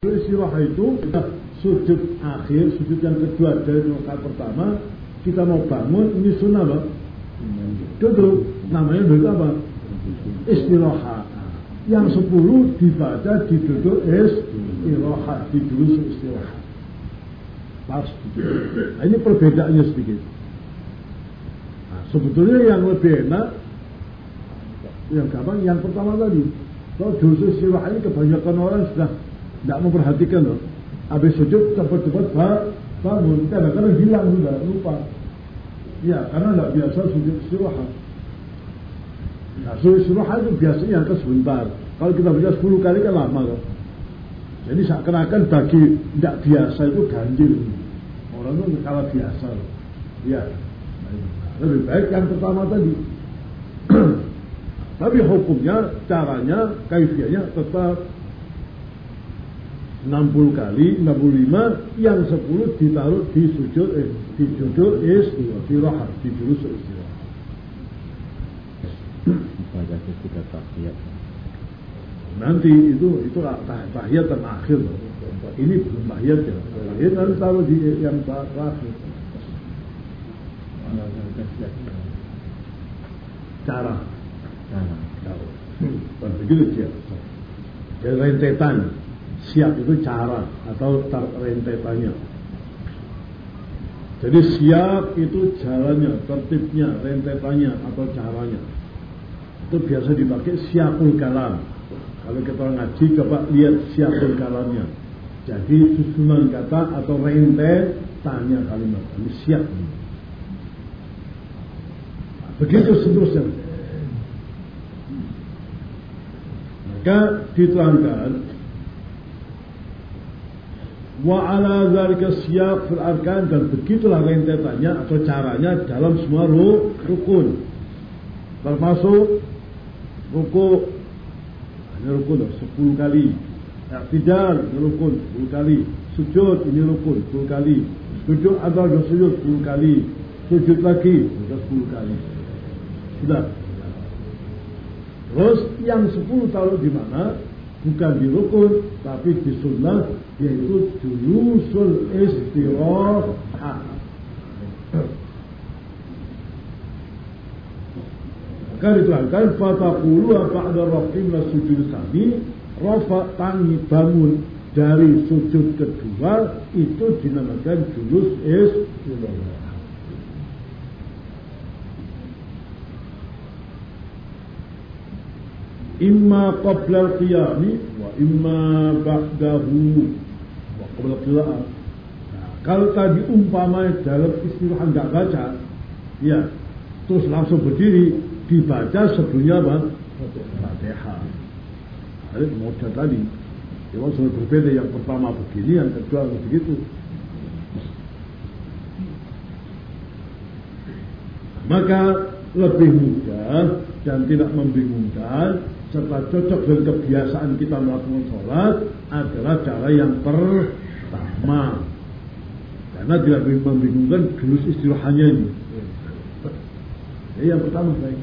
Istirahat itu sujud akhir, sujud yang kedua dari rakaat pertama, kita mau bangun, ini sunnah Pak. Duduk, namanya duduk apa? Istirahat. Yang sepuluh dibaca di duduk istirahat, di dulu istirahat. Pas. Nah, ini perbedaannya sedikit. Nah, sebetulnya yang lebih enak, yang gampang, yang pertama tadi. Kalau dulu istirahat ini kebanyakan orang sudah tidak memperhatikan loh. Habis sujud cepat-cepat bangun. Kadang-kadang hilang sudah, lupa. Ya, karena tidak biasa sujud istirahat. Nah, sujud istirahat itu biasanya yang sebentar. Kalau kita baca 10 kali kan lama loh. Jadi seakan-akan bagi tidak biasa itu ganjil. Orang itu kalah biasa loh. Ya, lebih baik yang pertama tadi. Tapi hukumnya, caranya, kaifiahnya tetap 60 kali 65 yang 10 ditaruh di sujud eh, di judul istirahat di judul istirahat pada ketika tahiyat. Nanti itu itu tahiyat terakhir ini belum tahiyat ya. Tahiyat nanti taruh di yang terakhir. Cara. Cara. Begitu dia jadi rentetan siap itu cara atau rentetannya. Jadi siap itu jalannya, tertibnya, rentetannya atau caranya. Itu biasa dipakai siapul kalam. Kalau kita ngaji coba lihat siapul kalamnya. Jadi susunan kata atau rentetannya kalimat. Ini siap. begitu seterusnya. Maka diterangkan Wa ala zalika siyaq fil arkan dan begitulah rentetannya atau caranya dalam semua rukun. Termasuk ruku ini rukun 10 kali. I'tidal ini rukun 10 kali. Sujud ini rukun 10 kali. Sujud atau sujud 10 kali. Sujud lagi sudah 10 kali. Sudah. Terus yang 10 taruh di mana? Bukan di rukun, tapi di sunnah yaitu julusul istirahat. Maka diterangkan fataqulu ba'da raf'ina sujud sami rafa tangi bangun dari sujud kedua itu dinamakan julus istirahat. Imma qabla al-qiyami wa imma ba'dahu qabla qira'ah. Nah, kalau tadi umpamanya dalam istirahat nggak baca, ya terus langsung berdiri dibaca sebelumnya apa? Fatihah. Ada model tadi. Memang sudah berbeda yang pertama begini, yang kedua begitu. Maka lebih mudah dan tidak membingungkan serta cocok dengan kebiasaan kita melakukan sholat adalah cara yang pertama. Karena tidak membingungkan gelus istirahatnya ini. Jadi yang pertama baik.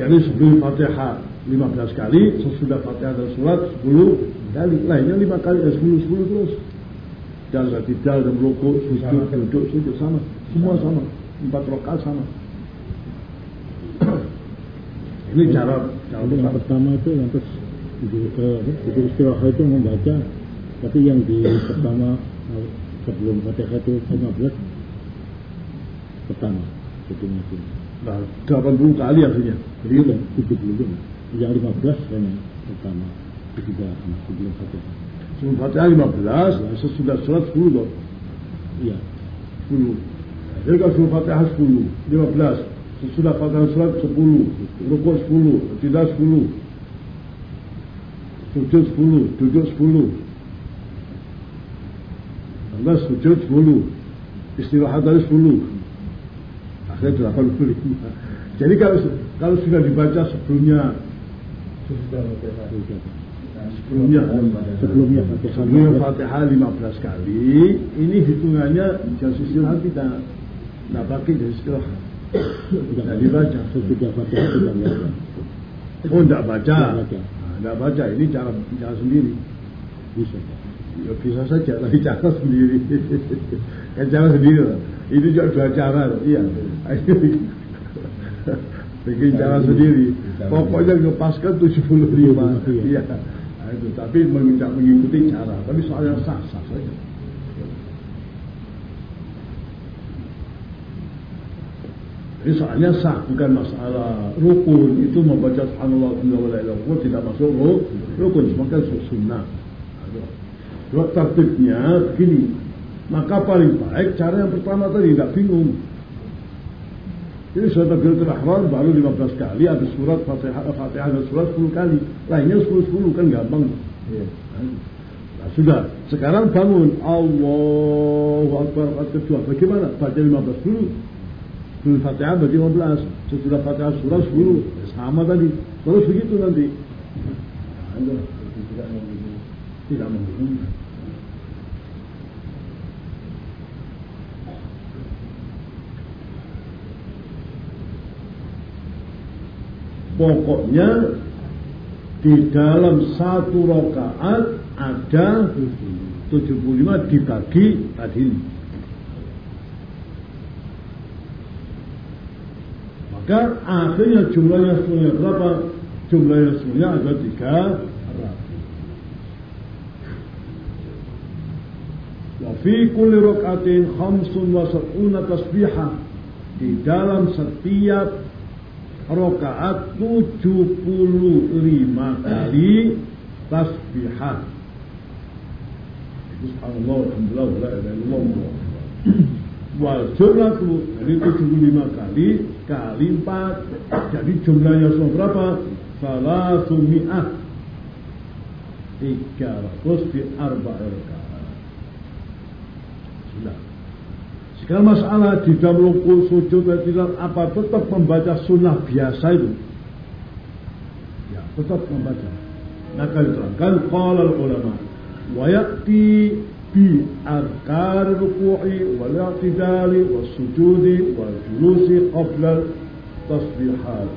Jadi sebelum fatihah 15 kali, sesudah fatihah dan surat 10 kali. Lainnya 5 kali dan 10, 10 terus. Dan tidak dan rokok, sujud, duduk, sujud sama. Semua sama. Empat rokaat sama. Ini cara cara yang pertama itu yang terus di, di istirahat itu membaca, tapi yang di pertama sebelum fatihah itu 15 pertama itu. Nah, 80 kali artinya. Jadi itu 70 Yang 15 hanya pertama, ketiga sebelum fatihah. Sebelum fatihah 15, sesudah sholat 10 dong. Iya. 10. Jadi kalau sebelum fatihah 10, 15. Sesudah pada surat 10 Rukuk 10 Tidak 10 Sujud 10 Duduk 10 Lantas sujud 10 Istirahat dari 10 Akhirnya 85 Jadi kalau kalau sudah dibaca sebelumnya sebelumnya sebelumnya sebelumnya Fatihah 15 kali. Ini hitungannya jas istirahat tidak tidak pakai jas istirahat tidak dibaca. Sudah fatihah tidak baca. Oh, tidak baca. Tidak baca. Ini cara cara sendiri. bisa Ya bisa saja, tapi cara sendiri. kan cara sendiri loh. Itu juga dua cara loh. Iya. Bikin cara sendiri. Pokoknya ngepaskan 75. Iya. Nah, itu. Tapi mengikuti cara. Tapi soalnya sah-sah saja. Ini soalnya sah, bukan masalah rukun. Itu membaca subhanallah wa la ilaha tidak masuk rukun, semakin sunnah. Dua tertibnya begini. Maka paling baik cara yang pertama tadi tidak bingung. Jadi surat takbiratul ihram baru 15 kali, habis surat Fatihah, Fatihah dan surat 10 kali. Lainnya 10-10 kan gampang. Ya. Nah, sudah. Sekarang bangun. Allahu Akbar. Kedua. Bagaimana? Baca 15 dulu. Fatihah baca 15. Sesudah Fatihah surat 10. Sama tadi. Terus begitu nanti. Pokoknya di dalam satu rakaat ada 75 dibagi tadi. Maka akhirnya jumlahnya semuanya berapa? Jumlahnya semuanya ada tiga Fi kulli rakaatin khamsun wa sab'una tasbihah. Di dalam setiap rakaat 75 kali tasbihah. Illallah. Wal jumlatu jadi 75 kali kali 4. Jadi jumlahnya semua berapa? Salah sumi'ah. 300 di arba rakaat. Sudah. Sekarang masalah di dalam ruku sujud dan tidak apa tetap membaca sunnah biasa itu. Ya, tetap membaca. Kalau diterangkan qala ulama wa في أركان الركوع والاعتدال والسجود والجلوس قبل التصبيحات.